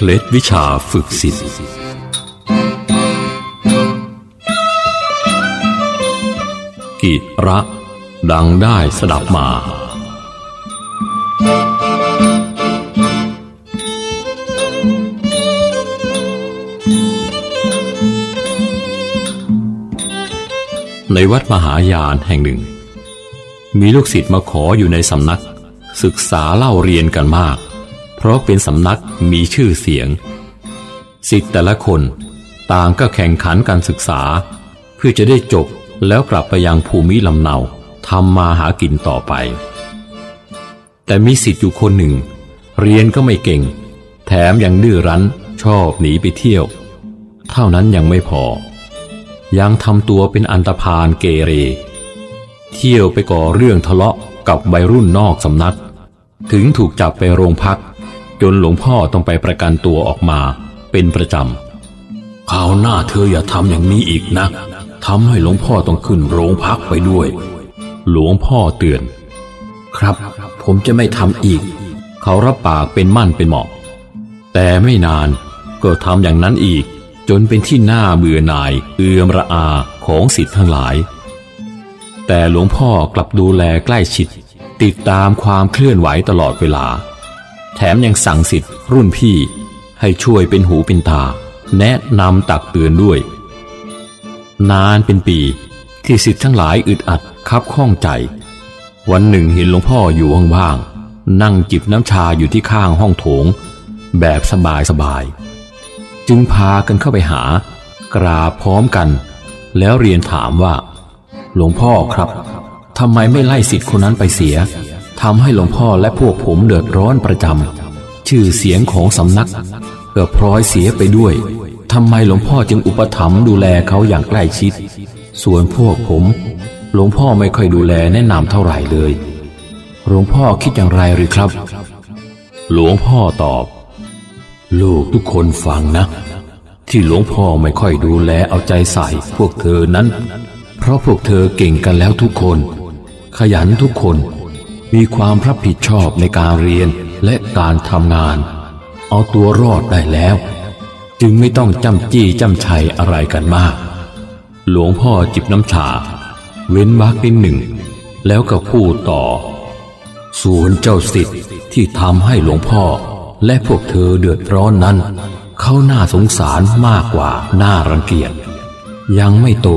เคล็ดวิชาฝึกสิทธิ์ กิระ ดังได้สดับมา ในวัดมหายานแห่งหนึ่ง มีลูกศิษย์มาขออยู่ในสำนัก ศึกษาเล่าเรียนกันมาก เพราะเป็นสำนักมีชื่อเสียงศิษย์แต่ละคนต่างก็แข่งขันการศึกษา เพื่อจะได้จบแล้วกลับไปยังภูมิลำเนาทำมาหากินต่อไป แต่มีศิษย์อยู่คนหนึ่ง เรียนก็ไม่เก่ง แถมยังดื้อรั้นชอบหนีไปเที่ยว เท่านั้นยังไม่พอ ยังทำตัวเป็นอันตรพาลเกเร เที่ยวไปก่อเรื่องทะเลาะกับวัยรุ่นนอกสำนัก ถึงถูกจับไปโรงพัก จนหลวงพ่อต้องไปประกันตัวออกมา เป็นประจำคราวหน้าเธออย่าทำอย่างนี้อีกนะทำให้หลวงพ่อต้องขึ้นโรงพักไปด้วย หลวงพ่อเตือน ครับ ผมจะไม่ทำอีก เขารับปากเป็นมั่นเป็นเหมาะ แต่ไม่นานก็ทำอย่างนั้นอีก จนเป็นที่น่าเบื่อหน่าย เอือมระอาของสิทธิ์ทั้งหลาย แต่หลวงพ่อกลับดูแลใกล้ชิด ติดตามความเคลื่อนไหวตลอดเวลา แถมยังสั่งสิทธิ์รุ่นพี่ให้ช่วยเป็นหูเป็นตา แนะนำตักเตือนด้วย นานเป็นปีที่สิทธิ์ทั้งหลายอึดอัดคับข้องใจ วันหนึ่งเห็นหลวงพ่ออยู่ว่างๆนั่งจิบน้ำชาอยู่ที่ข้างห้องโถง แบบสบายๆจึงพากันเข้าไปหา กราบพร้อมกัน แล้วเรียนถามว่า หลวงพ่อครับทำไมไม่ไล่สิทธิ์คนนั้นไปเสีย ทำให้หลวงพ่อและพวกผมเดือดร้อนประจำชื่อเสียงของสำนักเก็พลอยเสียไปด้วยทำไมหลวงพ่อจึงอุปถัมภ์ดูแลเขาอย่างใกล้ชิด ส่วนพวกผม หลวงพ่อไม่ค่อยดูแลแนะนำเท่าไหร่เลย หลวงพ่อคิดอย่างไรหรือครับ หลวงพ่อตอบ ลูกทุกคนฟังนะ ที่หลวงพ่อไม่ค่อยดูแลเอาใจใส่พวกเธอนั้น เพราะพวกเธอเก่งกันแล้วทุกคน ขยันทุกคน มีความรับผิดชอบในการเรียนและการทำงาน เอาตัวรอดได้แล้ว จึงไม่ต้องจำจี้จำชัยอะไรกันมาก หลวงพ่อจิบน้ำชา เว้นวักนิดหนึ่ง แล้วก็พูดต่อ ส่วนเจ้าสิทธิ์ที่ทำให้หลวงพ่อและพวกเธอเดือดร้อนนั้น เขาน่าสงสารมากกว่าน่ารังเกียจยังไม่โต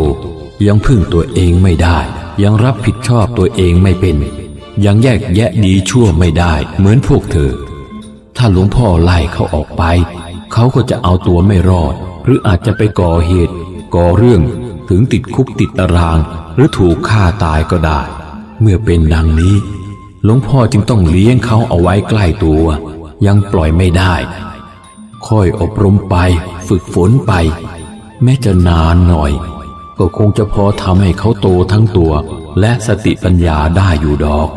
ยังพึ่งตัวเองไม่ได้ ยังรับผิดชอบตัวเองไม่เป็น ยังแยกแยะดีชั่วไม่ได้เหมือนพวกเธอ ถ้าหลวงพ่อไล่เขาออกไป เขาก็จะเอาตัวไม่รอด หรืออาจจะไปก่อเหตุ ก่อเรื่องถึงติดคุกติดตาราง หรือถูกฆ่าตายก็ได้ เมื่อเป็นดังนี้ หลวงพ่อจึงต้องเลี้ยงเขาเอาไว้ใกล้ตัว ยังปล่อยไม่ได้ ค่อยอบรมไป ฝึกฝนไป แม้จะนานหน่อย ก็คงจะพอทำให้เขาโตทั้งตัว และสติปัญญาได้อยู่ดอก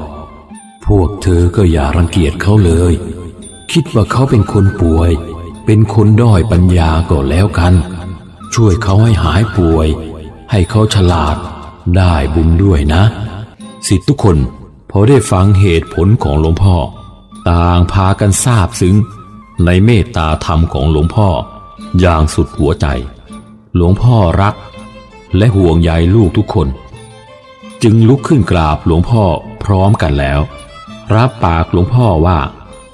พวกเธอก็อย่ารังเกียจเขาเลย คิดว่าเขาเป็นคนป่วย เป็นคนด้อยปัญญาก็แล้วกัน ช่วยเขาให้หายป่วย ให้เขาฉลาดได้บุญด้วยนะ สิทธิทุกคนพอได้ฟังเหตุผลของหลวงพ่อ ต่างพากันทราบซึ้งในเมตตาธรรมของหลวงพ่อ อย่างสุดหัวใจ หลวงพ่อรัก และห่วงใยลูกทุกคน จึงลุกขึ้นกราบหลวงพ่อพร้อมกันแล้ว รับปากหลวงพ่อว่า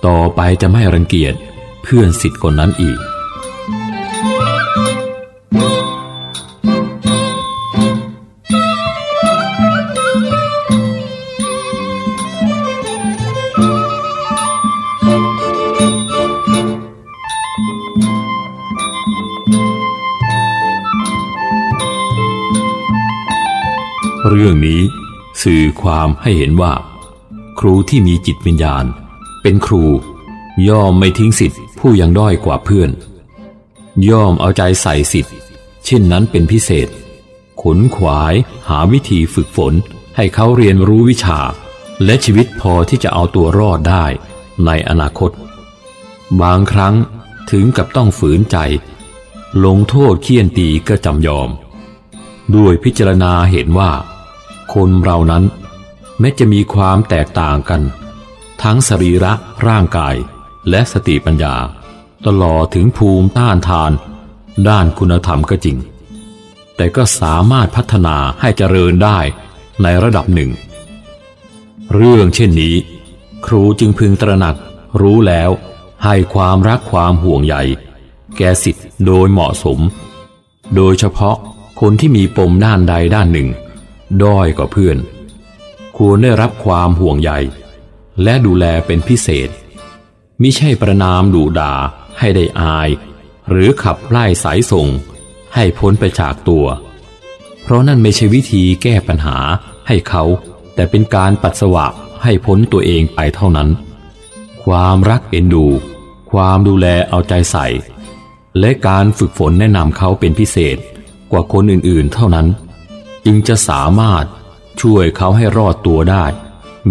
ต่อไปจะไม่รังเกียจเพื่อนสิทธิ์คนนั้นอีก เรื่องนี้สื่อความให้เห็นว่า ครูที่มีจิตวิญญาณ เป็นครู ย่อมไม่ทิ้งสิทธิ์ผู้ยังด้อยกว่าเพื่อน ย่อมเอาใจใส่สิทธิ์เช่นนั้นเป็นพิเศษ ขนขวายหาวิธีฝึกฝน ให้เขาเรียนรู้วิชา และชีวิตพอที่จะเอาตัวรอดได้ในอนาคต บางครั้งถึงกับต้องฝืนใจ ลงโทษเคี่ยนตีก็จำยอม ด้วยพิจารณาเห็นว่า คนเรานั้น แม้จะมีความแตกต่างกัน ทั้งสรีระร่างกายและสติปัญญา ตลอดถึงภูมิต้านทาน ด้านคุณธรรมก็จริง แต่ก็สามารถพัฒนาให้เจริญได้ในระดับหนึ่ง เรื่องเช่นนี้ ครูจึงพึงตระหนักรู้แล้วให้ความรักความห่วงใยแก่สิทธิ์โดยเหมาะสม โดยเฉพาะคนที่มีปมด้านใดด้านหนึ่ง ด้อยกว่าเพื่อน ควรได้รับความห่วงใยและดูแลเป็นพิเศษมิใช่ประนามดูด่าให้ได้อาย หรือขับไล่สายส่ง ให้พ้นไปจากตัว เพราะนั่นไม่ใช่วิธีแก้ปัญหาให้เขา แต่เป็นการปัสสาวะให้พ้นตัวเองไปเท่านั้น ความรักเอ็นดู ความดูแลเอาใจใส่ และการฝึกฝนแนะนำเขาเป็นพิเศษกว่าคนอื่นๆ เท่านั้น จึงจะสามารถ ช่วยเขาให้รอดตัวได้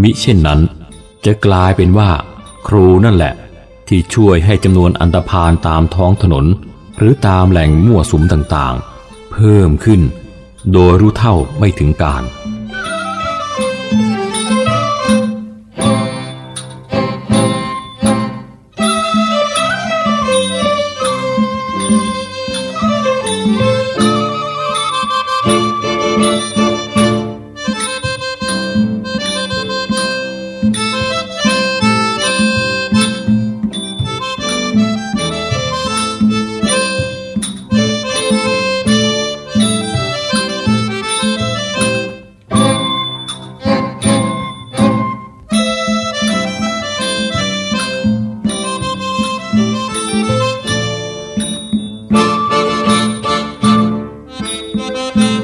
มิเช่นนั้น จะกลายเป็นว่า ครูนั่นแหละ ที่ช่วยให้จำนวนอันตรพานตามท้องถนน หรือตามแหล่งมั่วสุมต่างๆ เพิ่มขึ้น โดยรู้เท่าไม่ถึงการ thank you